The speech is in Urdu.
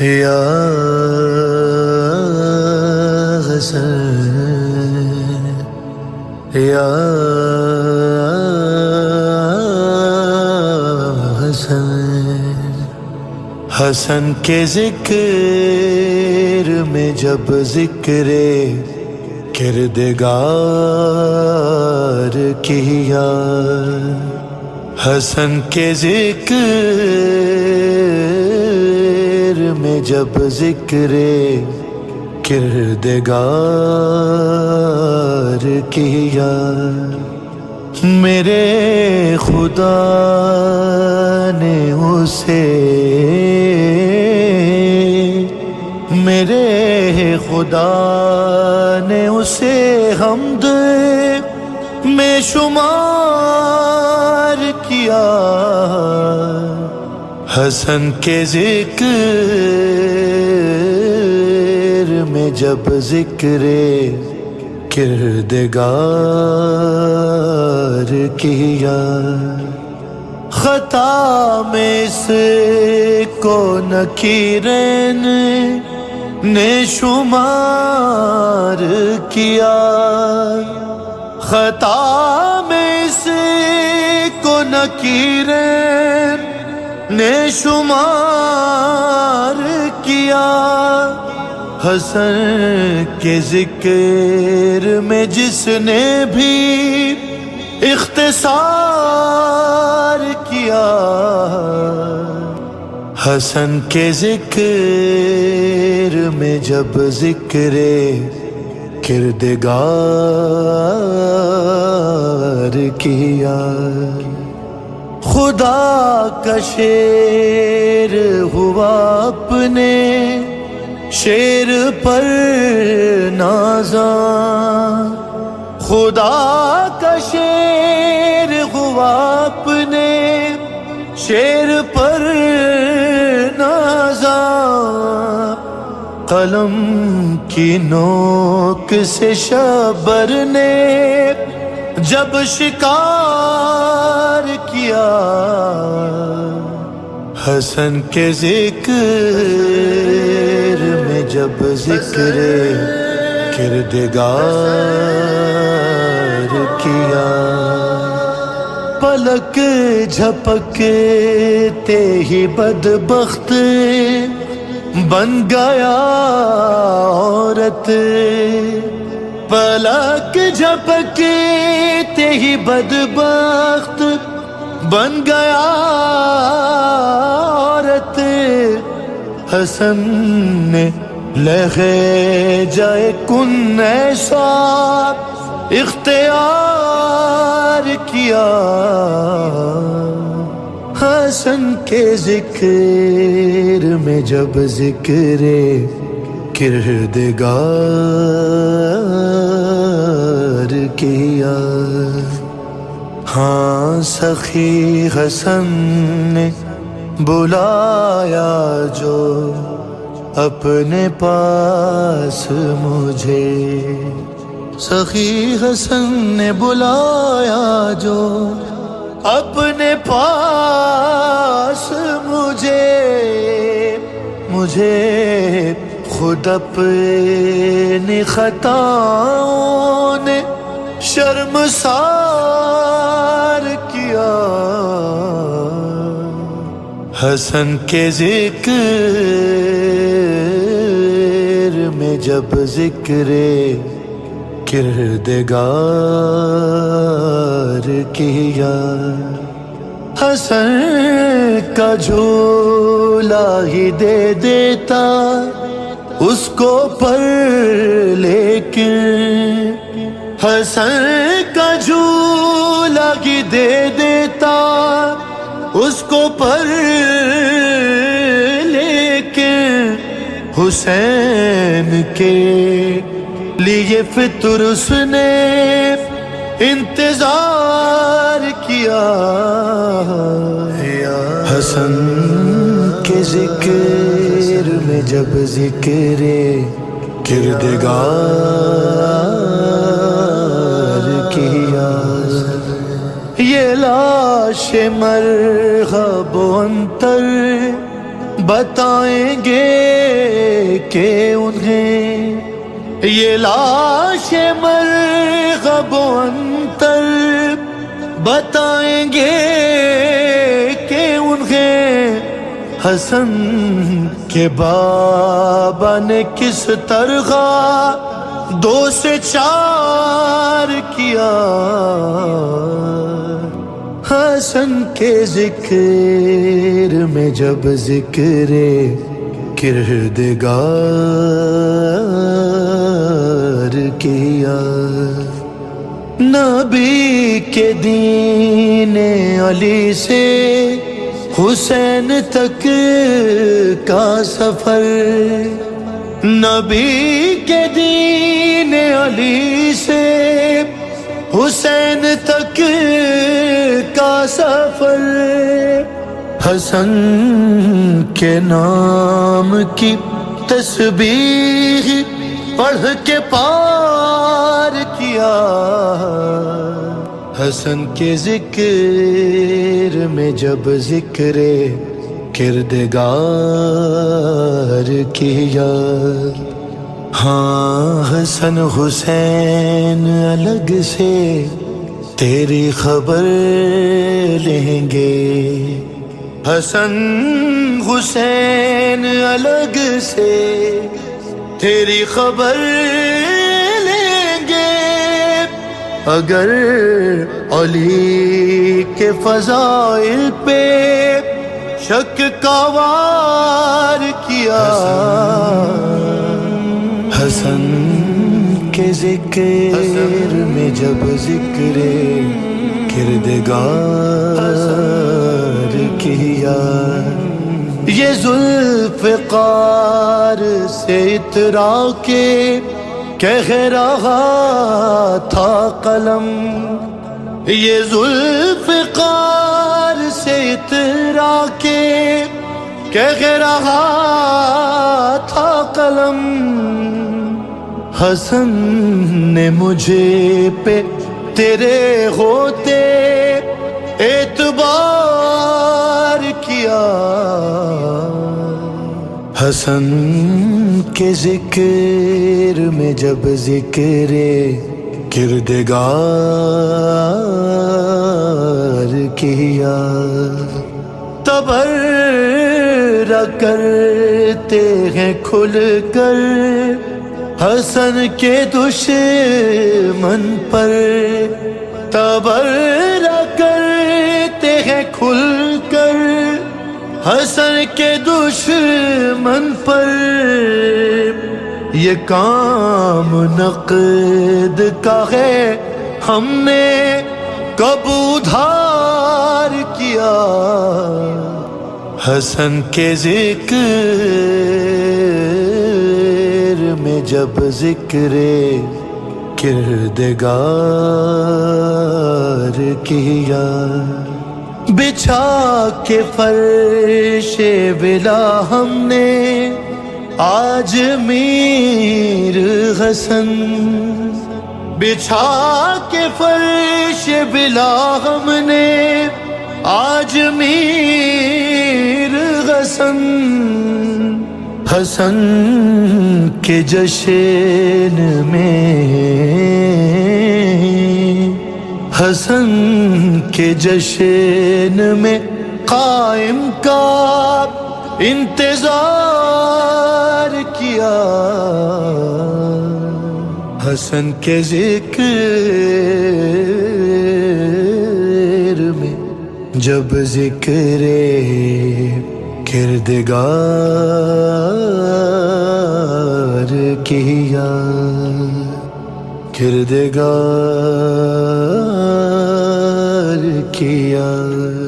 یا حسن یا حسن حسن کے ذکر میں جب ذکر کردگار کیا۔ حسن کے ذکر میں جب ذکر کردگار کیا، میرے خدا نے اسے، میرے خدا نے اسے حمد میں شمار حسن کے ذکر میں جب ذکر کردگار کیا، خطا میں سے کو نکیرین نے شمار کیا۔ خطا میں سے کو نکیرین نے شمار کیا حسن کے ذکر میں جس نے بھی اختصار کیا حسن کے ذکر میں جب ذکر کردگار کیا خدا کا شیر ہوا اپنے شیر پر نازاں۔ خدا کا شیر ہوا اپنے شیر پر نازاں۔ قلم کی نوک سے شبر نے جب شکار کیا۔ حسن کے ذکر میں جب ذکر کردگار کیا۔ پلک جھپکتے ہی بدبخت بن گیا عورت۔ پلک جھپکتے ہی بدبخت بن گیا عورت۔ حسن نے لہے جائے کن ایسا اختیار کیا۔ حسن کے ذکر میں جب ذکر کردگار کیا۔ ہاں سخی حسن نے بلایا جو اپنے پاس مجھے۔ سخی حسن نے بلایا جو اپنے پاس مجھے۔ مجھے خود اپنی خطاؤں نے شرم سار کیا۔ حسن کے ذکر میں جب ذکر کردگار کیا۔ حسن کا جھولا ہی دے دیتا۔ اس کو پر لیکن حسن کا جھولا ہی دے دیتا، اس کو پر لیکن حسین کے لیے فطر اس نے انتظار کیا۔ حسن کے ذکر میں جب ذکر کردگار کیا۔ یہ لاش مرغب انتر بتائیں گے کہ انہیں۔ یہ لاش مرغب و انتر بتائیں گے کہ انہیں۔ حسن کے بابا نے کس طرح دو سے چار کیا؟ حسن کے ذکر میں جب ذکر کردگار کیا۔ نبی کے دین علی سے حسین تک کا سفر۔ نبی کے دین علی سے حسین تک کا سفر۔ حسن کے نام کی تسبیح پڑھ کے پار کیا۔ حسن کے ذکر میں جب ذکر کردگار کیا۔ ہاں حسن حسین الگ سے تیری خبر لیں گے۔ حسن حسین الگ سے تیری خبر لیں گے۔ اگر علی کے فضائل پہ شک کا وار کیا۔ حسن کے ذکر میں جب ذکر کردگار کیا۔ یہ ذوالفقار سے اترا کے کہہ رہا تھا قلم۔ یہ ذوالفقار کہہ رہا تھا قلم، حسن نے مجھے پہ تیرے ہوتے اعتبار کیا۔ حسن کے ذکر میں جب ذکر کردگار کیا، تبر کرتے ہیں کھل کر حسن کے دشمن پر تبر کرتے ہیں کھل کر حسن کے دشمن پر یہ کام نقد کا ہے ہم نے کب ادھار کیا حسن کے ذکر میں جب ذکر کردگار کیا، بچھا کے فرش بلا ہم نے آج میر حسن، بچھا کے فرش بلا ہم نے آج میر حسن حسن کے جشن میں، حسن کے جشن میں قائم کا انتظار کیا۔ حسن کے ذکر جب ذکر کردگار کیا کردگار کیا۔